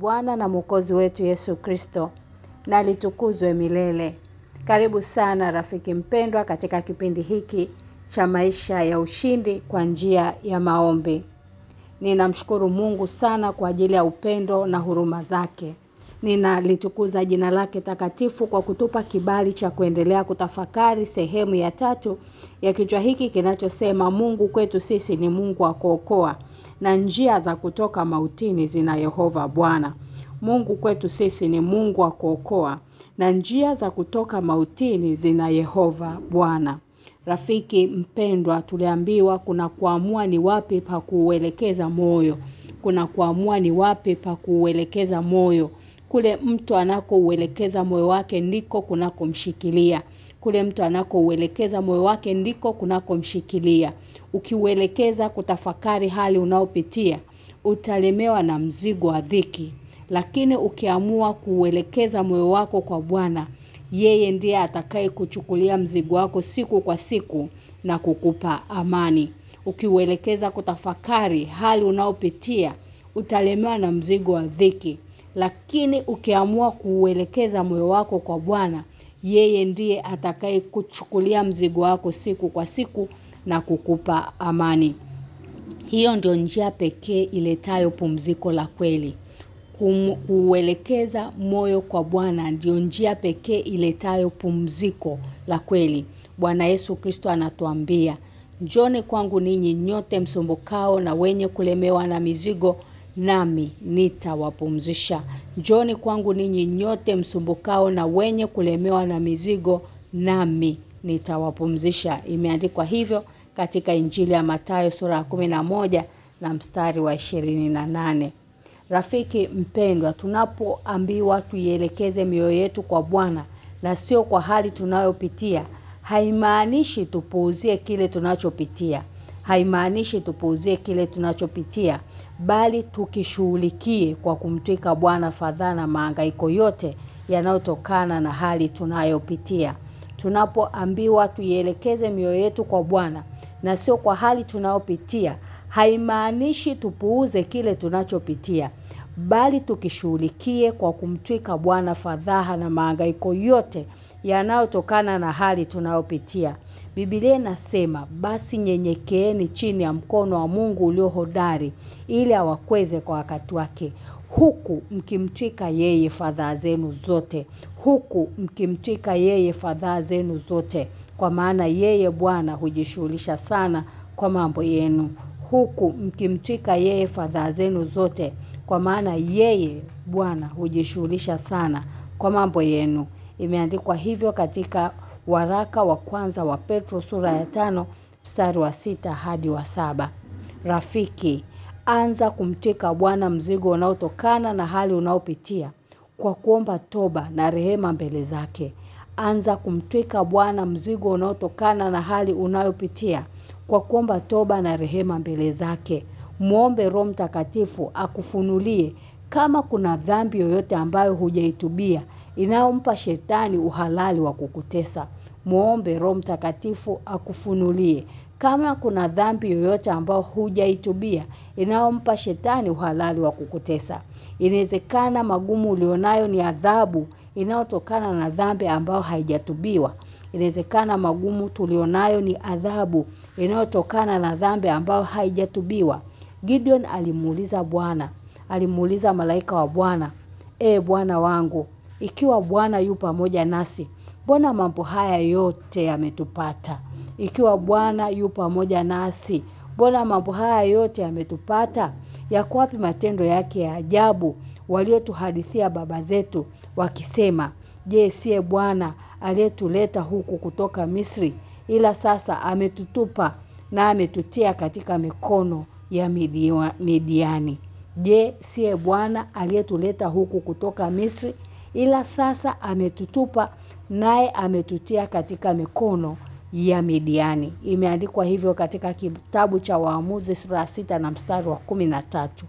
Bwana na Mwokozi wetu Yesu Kristo na litukuzwe milele. Karibu sana rafiki mpendwa katika kipindi hiki cha maisha ya ushindi kwa njia ya maombi. Ninamshukuru Mungu sana kwa ajili ya upendo na huruma zake. Ninalitukuza jina lake takatifu kwa kutupa kibali cha kuendelea kutafakari sehemu ya tatu ya kichwa hiki kinachosema Mungu kwetu sisi ni Mungu wa kuokoa na njia za kutoka mautini zina Yehova Bwana. Mungu kwetu sisi ni Mungu wa kuokoa na njia za kutoka mautini zina Yehova Bwana. Rafiki mpendwa tuliambiwa kuna kuamua ni wapi pa kuuelekeza moyo. Kuna kuamua ni wapi pa kuuelekeza moyo. Kule mtu anakouelekeza moyo wake ndiko kunakomshikilia. Kule mtu anakouelekeza moyo wake ndiko kunakomshikilia. Ukiuelekeza kutafakari hali unaopitia, utalemewa na mzigo wa dhiki. Lakini ukiamua kuuelekeza moyo wako kwa Bwana, yeye ndiye atakaye kuchukulia mzigo wako siku kwa siku na kukupa amani. Ukiuelekeza kutafakari hali unaopitia, utalemewa na mzigo wa dhiki. Lakini ukiamua kuuelekeza moyo wako kwa Bwana, yeye ndiye atakaye kuchukulia mzigo wako siku kwa siku na kukupa amani. Hiyo ndio njia pekee iletayo pumziko la kweli. Kuuelekeza moyo kwa Bwana ndio njia pekee iletayo pumziko la kweli. Bwana Yesu Kristo anatuambia, "Njoni kwangu ninyi nyote msumbukao na wenye kulemewa na mizigo, nami nitawapumzisha." Njoni kwangu ninyi nyote msumbukao na wenye kulemewa na mizigo, nami nitawapumzisha. Imeandikwa hivyo katika Injili ya Mathayo sura ya 11 na mstari wa 28. Rafiki mpendwa, tunapoambiwa tuielekeze mioyo yetu kwa Bwana na sio kwa hali tunayopitia, haimaanishi tupuuzie kile tunachopitia. Haimaanishi tupuuzie kile tunachopitia, bali tukishughulikie kwa kumtwika Bwana fadhaa na mahangaiko yote yanayotokana na hali tunayopitia. Tunapoambiwa tuielekeze mioyo yetu kwa Bwana na sio kwa hali tunayopitia, haimaanishi tupuuze kile tunachopitia, bali tukishughulikie kwa kumtwika Bwana fadhaa na mahangaiko yote yanayotokana na hali tunayopitia. Biblia inasema basi nyenyekeeni chini ya mkono wa Mungu ulio hodari ili awakweze kwa wakati wake. Huku mkimtwika yeye fadhaa zenu zote. Huku mkimtwika yeye fadhaa zenu zote. Kwa maana yeye Bwana hujishughulisha sana kwa mambo yenu. Huku mkimtwika yeye fadhaa zenu zote. Kwa maana yeye Bwana hujishughulisha sana kwa mambo yenu. Imeandikwa hivyo katika waraka wa kwanza wa Petro sura ya tano mstari wa sita hadi wa saba Rafiki, anza kumteka Bwana mzigo unaotokana na hali unaopitia kwa kuomba toba na rehema mbele zake. Anza kumtwika Bwana mzigo unaotokana na hali unayopitia kwa kuomba toba na rehema mbele zake. Muombe Roho Mtakatifu akufunulie kama kuna dhambi yoyote ambayo hujaitubia inayompa shetani uhalali wa kukutesa. Muombe Roho Mtakatifu akufunulie kama kuna dhambi yoyote ambayo hujaitubia inayompa shetani uhalali wa kukutesa. Inawezekana magumu ulionayo ni adhabu inayotokana na dhambi ambayo haijatubiwa. Inawezekana magumu tulionayo ni adhabu inayotokana na dhambi ambayo haijatubiwa. Gideon alimuuliza Bwana, alimuuliza malaika wa Bwana, "E Bwana wangu, ikiwa Bwana yu pamoja nasi, mbona mambo haya yote yametupata? Ikiwa Bwana yu pamoja nasi, mbona mambo haya yote yametupata? Yako wapi matendo yake ya ajabu waliotuhadithia baba zetu wakisema, "Je, siye Bwana aliyetuleta huku kutoka Misri, ila sasa ametutupa na ametutia katika mikono ya Midiani." Je, siye Bwana aliyetuleta huku kutoka Misri, ila sasa ametutupa naye ametutia katika mikono ya Midiani. Imeandikwa hivyo katika kitabu cha Waamuzi sura sita na mstari wa kumi na tatu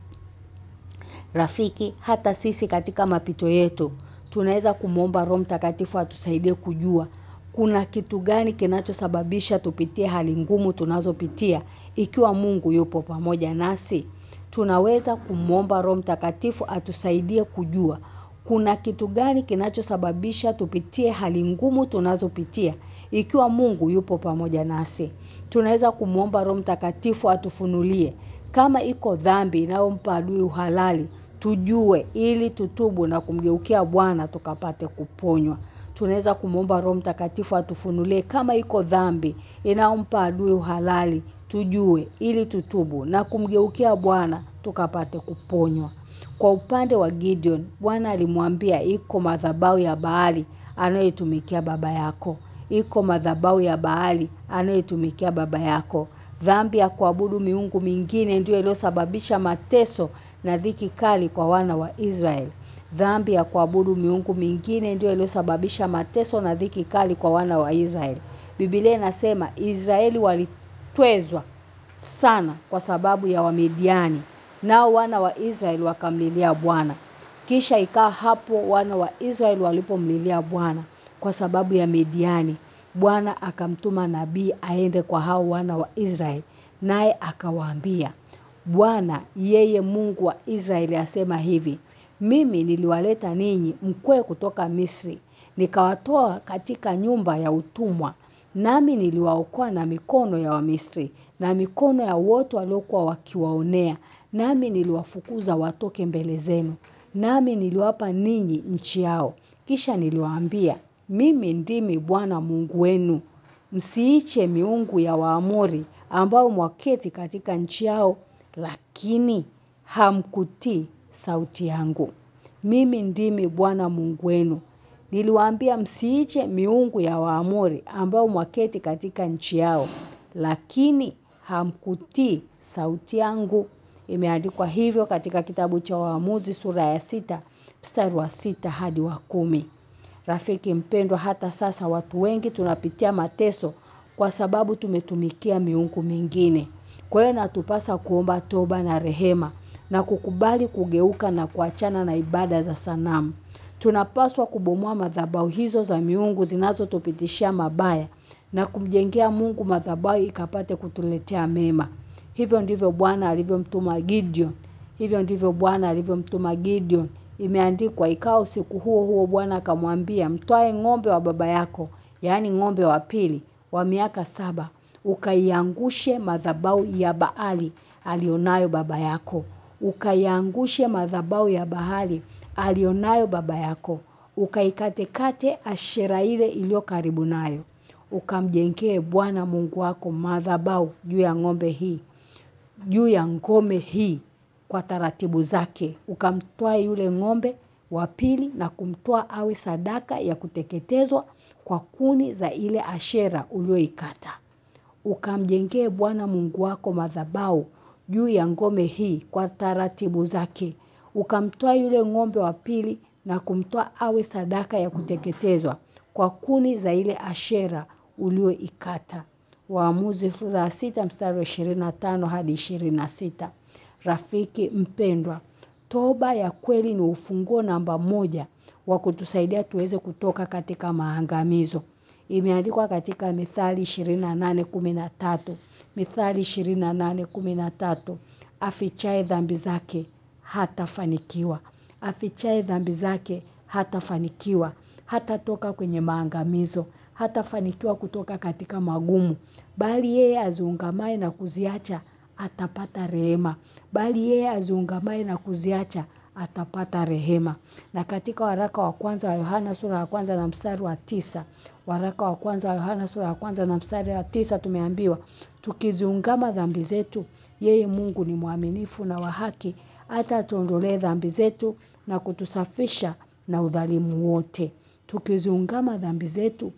Rafiki, hata sisi katika mapito yetu tunaweza kumwomba Roho Mtakatifu atusaidie kujua kuna kitu gani kinachosababisha tupitie hali ngumu tunazopitia ikiwa Mungu yupo pamoja nasi. tunaweza kumwomba Roho Mtakatifu atusaidie kujua kuna kitu gani kinachosababisha tupitie hali ngumu tunazopitia ikiwa Mungu yupo pamoja nasi? Tunaweza kumuomba Roho Mtakatifu atufunulie. Kama iko dhambi inayompa adui uhalali tujue ili tutubu na kumgeukia Bwana tukapate kuponywa. Tunaweza kumuomba Roho Mtakatifu atufunulie kama iko dhambi inayompa adui uhalali tujue ili tutubu na kumgeukia Bwana tukapate kuponywa kwa upande wa Gideon Bwana alimwambia iko madhabahu ya Baali anayetumikia baba yako. Iko madhabahu ya Baali anayetumikia baba yako. Dhambi ya kuabudu miungu mingine ndiyo iliyosababisha mateso na dhiki kali kwa wana wa Israeli. Dhambi ya kuabudu miungu mingine ndiyo iliyosababisha mateso na dhiki kali kwa wana wa Israeli. Biblia inasema Israeli walitwezwa sana kwa sababu ya Wamidiani nao wana wa Israeli wakamlilia Bwana. Kisha ikaa hapo wana wa Israeli walipomlilia Bwana kwa sababu ya Midiani. Bwana akamtuma nabii aende kwa hao wana wa Israeli naye akawaambia Bwana yeye Mungu wa Israeli asema hivi mimi niliwaleta ninyi mkwe kutoka Misri nikawatoa katika nyumba ya utumwa nami niliwaokoa na mikono ya Wamisri na mikono ya wote waliokuwa wakiwaonea. Nami niliwafukuza watoke mbele zenu. Nami niliwapa ninyi nchi yao. Kisha niliwaambia mimi ndimi Bwana Mungu wenu. Msiiche miungu ya Waamori ambao mwaketi katika nchi yao lakini hamkutii sauti yangu. Mimi ndimi Bwana Mungu wenu niliwaambia msiiche miungu ya Waamori ambao mwaketi katika nchi yao lakini hamkutii sauti yangu imeandikwa hivyo katika kitabu cha Waamuzi sura ya sita mstari wa sita hadi wa kumi Rafiki mpendwa hata sasa watu wengi tunapitia mateso kwa sababu tumetumikia miungu mingine. Kwa hiyo natupasa kuomba toba na rehema na kukubali kugeuka na kuachana na ibada za sanamu. Tunapaswa kubomoa madhabahu hizo za miungu zinazotupitishia mabaya na kumjengea Mungu madhabahu ikapate kutuletea mema. Hivyo ndivyo Bwana alivyomtuma Gideon. Hivyo ndivyo Bwana alivyomtuma Gideon. Imeandikwa ikao usiku huo huo Bwana akamwambia mtwae ng'ombe wa baba yako, yaani ng'ombe wa pili wa miaka saba, ukaiangushe madhabau ya Baali alionayo baba yako. Ukaiangushe madhabau ya Bahali alionayo baba yako. Ukaikatekate ashera ile iliyo karibu nayo. Ukamjengee Bwana Mungu wako madhabau juu ya ng'ombe hii juu ya ngome hii kwa taratibu zake ukamtoa yule ng'ombe wa pili na kumtoa awe sadaka ya kuteketezwa kwa kuni za ile ashera ulioikata ukamjengee Bwana Mungu wako madhabau juu ya ngome hii kwa taratibu zake ukamtoa yule ng'ombe wa pili na kumtoa awe sadaka ya kuteketezwa kwa kuni za ile ashera ulioikata Waamuzi sura 6 mstari wa 25 hadi 26. Rafiki mpendwa, toba ya kweli ni ufunguo namba moja wa kutusaidia tuweze kutoka katika maangamizo. Imeandikwa katika Mithali 28:13. Mithali 28:13. Afichae dhambi zake hatafanikiwa. afichae dhambi zake hatafanikiwa. Hatatoka kwenye maangamizo hatafanikiwa kutoka katika magumu bali yeye aziungamaye na kuziacha atapata rehema bali yeye aziungamaye na kuziacha atapata rehema na katika waraka wa kwanza wa Yohana sura ya kwanza na mstari wa tisa waraka wa kwanza wa Yohana sura ya kwanza na mstari wa tisa tumeambiwa tukiziungama dhambi zetu yeye Mungu ni mwaminifu na wa haki hata atuondolee dhambi zetu na kutusafisha na udhalimu wote tukiziungama dhambi zetu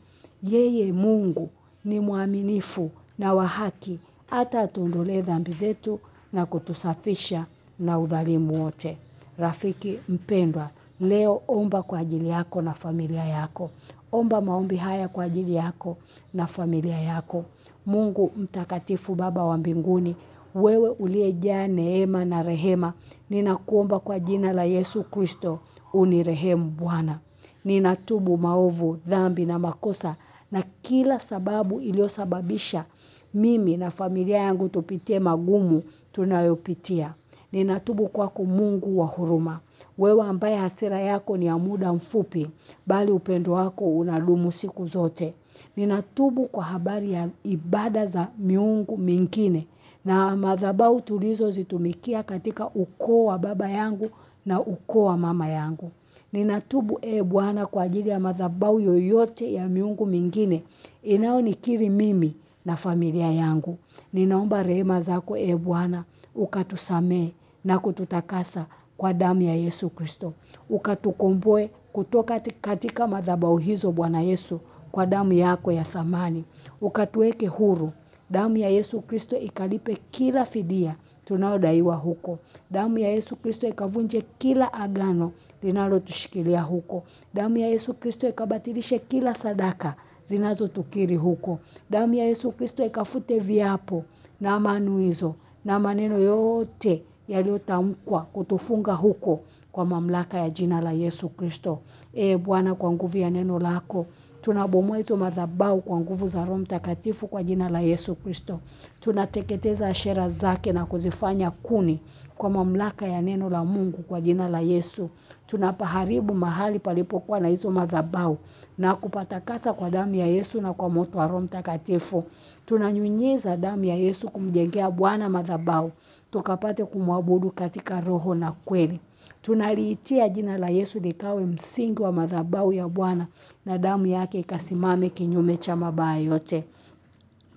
yeye Mungu ni mwaminifu na wa haki hata atuondolee dhambi zetu na kutusafisha na udhalimu wote. Rafiki mpendwa, leo omba kwa ajili yako na familia yako. Omba maombi haya kwa ajili yako na familia yako. Mungu mtakatifu baba wa mbinguni, wewe uliyejaa neema na rehema, ninakuomba kwa jina la Yesu Kristo, unirehemu Bwana. Ninatubu maovu, dhambi na makosa na kila sababu iliyosababisha mimi na familia yangu tupitie magumu tunayopitia. Ninatubu kwako Mungu wa huruma. Wewe ambaye hasira yako ni ya muda mfupi, bali upendo wako unadumu siku zote. Ninatubu kwa habari ya ibada za miungu mingine na madhabahu tulizozitumikia katika ukoo wa baba yangu na ukoo wa mama yangu. Ninatubu e Bwana kwa ajili ya madhabahu yoyote ya miungu mingine inayonikiri mimi na familia yangu. Ninaomba rehema zako e Bwana ukatusamee na kututakasa kwa damu ya Yesu Kristo. Ukatukomboe kutoka katika madhabahu hizo Bwana Yesu kwa damu yako ya thamani. Ukatuweke huru. Damu ya Yesu Kristo ikalipe kila fidia tunayodaiwa huko. Damu ya Yesu Kristo ikavunje kila agano linalotushikilia huko. Damu ya Yesu Kristo ikabatilishe kila sadaka zinazotukiri huko. Damu ya Yesu Kristo ikafute viapo na manuizo na maneno yote yaliyotamkwa kutufunga huko kwa mamlaka ya jina la Yesu Kristo. E Bwana kwa nguvu ya neno lako tunabomoa hizo madhabahu kwa nguvu za Roho Mtakatifu kwa jina la Yesu Kristo. Tunateketeza ashera zake na kuzifanya kuni kwa mamlaka ya neno la Mungu kwa jina la Yesu. Tunapaharibu mahali palipokuwa na hizo madhabahu na kupatakasa kwa damu ya Yesu na kwa moto wa Roho Mtakatifu. Tunanyunyiza damu ya Yesu kumjengea Bwana madhabahu tukapate kumwabudu katika roho na kweli. Tunaliitia jina la Yesu likawe msingi wa madhabahu ya Bwana na damu yake ikasimame kinyume cha mabaya yote.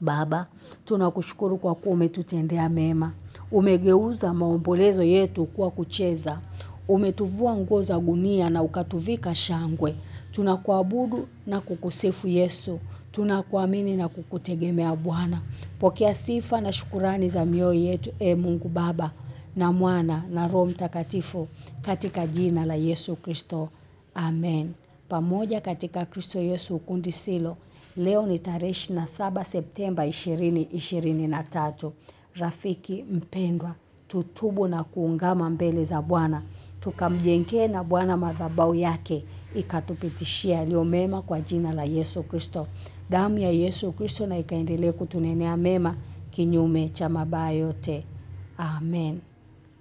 Baba, tunakushukuru kwa kuwa umetutendea mema. Umegeuza maombolezo yetu kuwa kucheza. Umetuvua nguo za gunia na ukatuvika shangwe. Tunakuabudu na kukusifu Yesu. Tunakuamini na kukutegemea Bwana. Pokea sifa na shukurani za mioyo yetu e Mungu Baba na Mwana na Roho Mtakatifu katika jina la Yesu Kristo. Amen. Pamoja katika Kristo Yesu ukundi silo. Leo ni tarehe 27 Septemba 2023. Rafiki mpendwa, tutubu na kuungama mbele za Bwana. Tukamjengee na Bwana madhabau yake ikatupitishia yaliyo mema kwa jina la Yesu Kristo. Damu ya Yesu Kristo na ikaendelee kutunenea mema kinyume cha mabaya yote. Amen.